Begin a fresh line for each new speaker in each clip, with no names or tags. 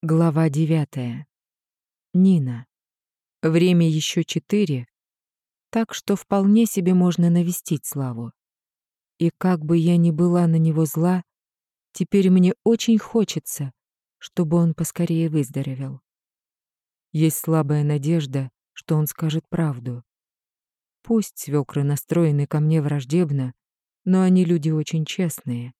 Глава девятая. Нина. Время еще четыре, так что вполне себе можно навестить Славу. И как бы я ни была на него зла, теперь мне очень хочется, чтобы он поскорее выздоровел. Есть слабая надежда, что он скажет правду. Пусть свекры настроены ко мне враждебно, но они люди очень честные.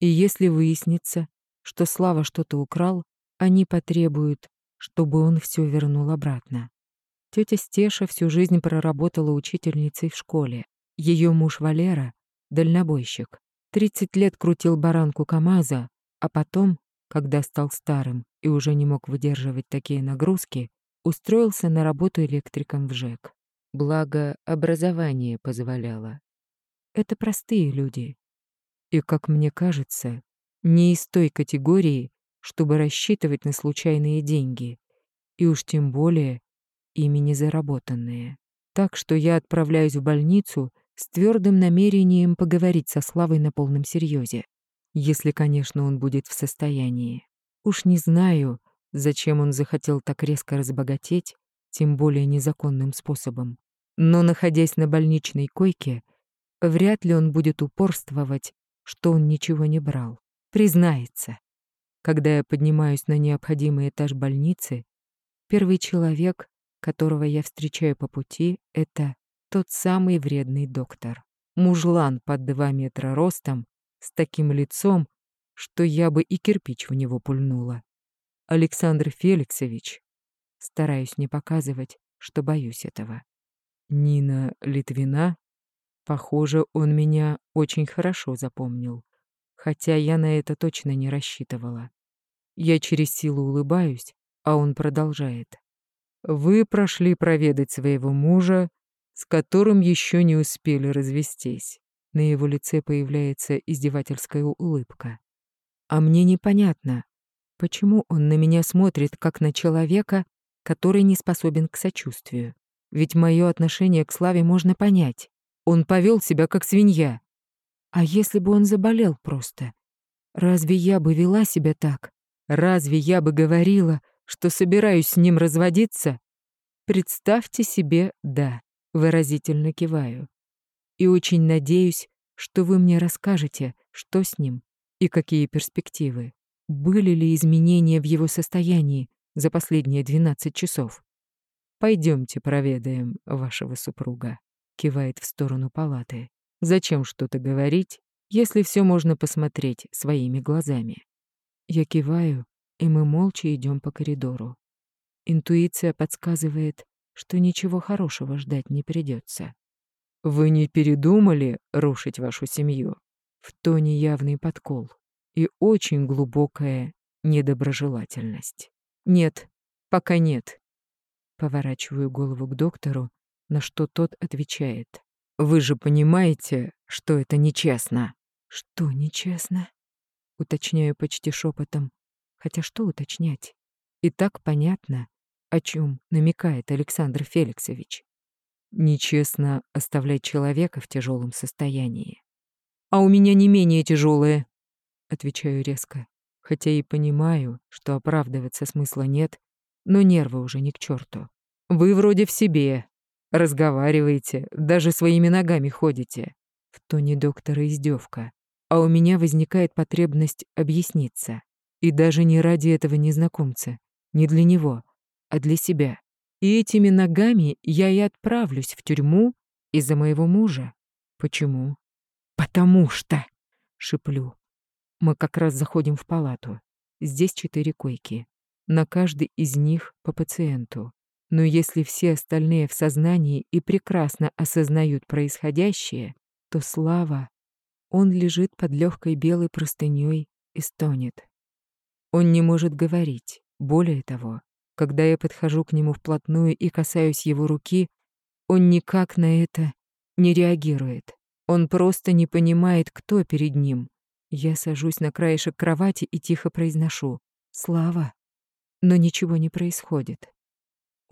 И если выяснится, что Слава что-то украл, они потребуют, чтобы он все вернул обратно. Тетя Стеша всю жизнь проработала учительницей в школе. Ее муж Валера — дальнобойщик. 30 лет крутил баранку КамАЗа, а потом, когда стал старым и уже не мог выдерживать такие нагрузки, устроился на работу электриком в ЖЭК. Благо, образование позволяло. Это простые люди. И, как мне кажется, не из той категории, чтобы рассчитывать на случайные деньги, и уж тем более ими не заработанные. Так что я отправляюсь в больницу с твердым намерением поговорить со Славой на полном серьезе, если, конечно, он будет в состоянии. Уж не знаю, зачем он захотел так резко разбогатеть, тем более незаконным способом. Но, находясь на больничной койке, вряд ли он будет упорствовать, что он ничего не брал. Признается. Когда я поднимаюсь на необходимый этаж больницы, первый человек, которого я встречаю по пути, это тот самый вредный доктор. Мужлан под два метра ростом, с таким лицом, что я бы и кирпич в него пульнула. Александр Феликсович. Стараюсь не показывать, что боюсь этого. Нина Литвина. Похоже, он меня очень хорошо запомнил хотя я на это точно не рассчитывала. Я через силу улыбаюсь, а он продолжает. «Вы прошли проведать своего мужа, с которым еще не успели развестись». На его лице появляется издевательская улыбка. А мне непонятно, почему он на меня смотрит как на человека, который не способен к сочувствию. Ведь мое отношение к Славе можно понять. Он повел себя как свинья, а если бы он заболел просто? Разве я бы вела себя так? Разве я бы говорила, что собираюсь с ним разводиться? Представьте себе «да», выразительно киваю. И очень надеюсь, что вы мне расскажете, что с ним и какие перспективы. Были ли изменения в его состоянии за последние 12 часов? Пойдемте проведаем вашего супруга, кивает в сторону палаты. Зачем что-то говорить, если все можно посмотреть своими глазами? Я киваю, и мы молча идем по коридору. Интуиция подсказывает, что ничего хорошего ждать не придется. «Вы не передумали рушить вашу семью?» В тоне явный подкол и очень глубокая недоброжелательность. «Нет, пока нет». Поворачиваю голову к доктору, на что тот отвечает. Вы же понимаете, что это нечестно. Что нечестно? Уточняю почти шепотом. Хотя что уточнять? И так понятно, о чем намекает Александр Феликсович. Нечестно оставлять человека в тяжелом состоянии. А у меня не менее тяжелое, отвечаю резко, хотя и понимаю, что оправдываться смысла нет, но нервы уже не к черту. Вы вроде в себе, Разговариваете, даже своими ногами ходите. В тоне доктора издевка. А у меня возникает потребность объясниться. И даже не ради этого незнакомца. Не для него, а для себя. И этими ногами я и отправлюсь в тюрьму из-за моего мужа. Почему? Потому что, шиплю. Мы как раз заходим в палату. Здесь четыре койки. На каждой из них по пациенту. Но если все остальные в сознании и прекрасно осознают происходящее, то Слава, он лежит под легкой белой простыней и стонет. Он не может говорить. Более того, когда я подхожу к нему вплотную и касаюсь его руки, он никак на это не реагирует. Он просто не понимает, кто перед ним. Я сажусь на краешек кровати и тихо произношу «Слава». Но ничего не происходит.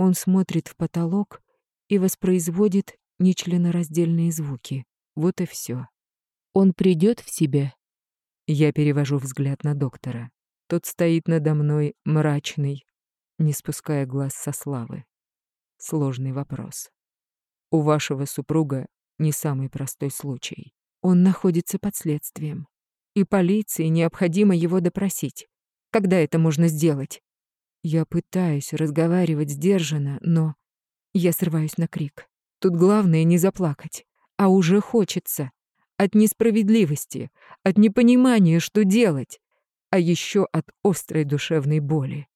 Он смотрит в потолок и воспроизводит нечленораздельные звуки. Вот и все. Он придет в себя. Я перевожу взгляд на доктора. Тот стоит надо мной мрачный, не спуская глаз со славы. Сложный вопрос. У вашего супруга не самый простой случай. Он находится под следствием. И полиции необходимо его допросить. Когда это можно сделать? Я пытаюсь разговаривать сдержанно, но я срываюсь на крик. Тут главное не заплакать, а уже хочется. От несправедливости, от непонимания, что делать, а еще от острой душевной боли.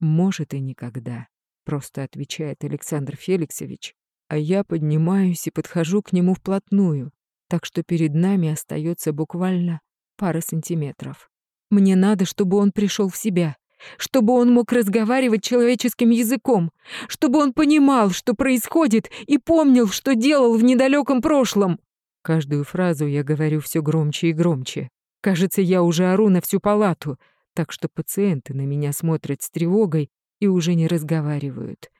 Может и никогда, просто отвечает Александр Феликсович, а я поднимаюсь и подхожу к нему вплотную, так что перед нами остается буквально пара сантиметров. Мне надо, чтобы он пришел в себя, чтобы он мог разговаривать человеческим языком, чтобы он понимал, что происходит, и помнил, что делал в недалеком прошлом. Каждую фразу я говорю все громче и громче. Кажется, я уже ору на всю палату, так что пациенты на меня смотрят с тревогой и уже не разговаривают.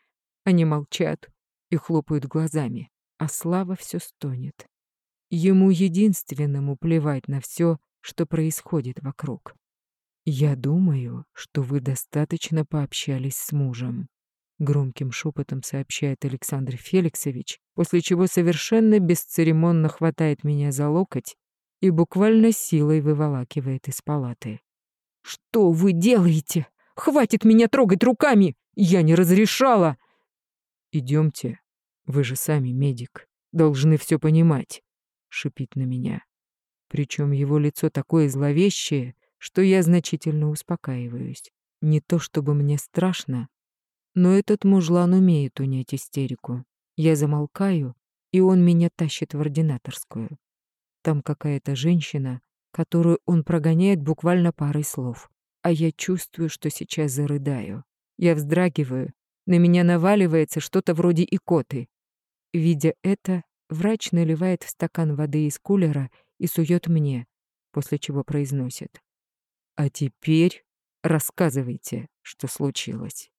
Они молчат и хлопают глазами, а Слава все стонет. Ему единственному плевать на все, что происходит вокруг. «Я думаю, что вы достаточно пообщались с мужем», — громким шепотом сообщает Александр Феликсович, после чего совершенно бесцеремонно хватает меня за локоть и буквально силой выволакивает из палаты. «Что вы делаете? Хватит меня трогать руками! Я не разрешала!» «Идемте, вы же сами медик, должны все понимать», — шипит на меня. Причем его лицо такое зловещее, что я значительно успокаиваюсь. Не то чтобы мне страшно, но этот мужлан умеет унять истерику. Я замолкаю, и он меня тащит в ординаторскую. Там какая-то женщина, которую он прогоняет буквально парой слов. А я чувствую, что сейчас зарыдаю. Я вздрагиваю, на меня наваливается что-то вроде икоты. Видя это, врач наливает в стакан воды из кулера и сует мне, после чего произносит. А теперь рассказывайте, что случилось.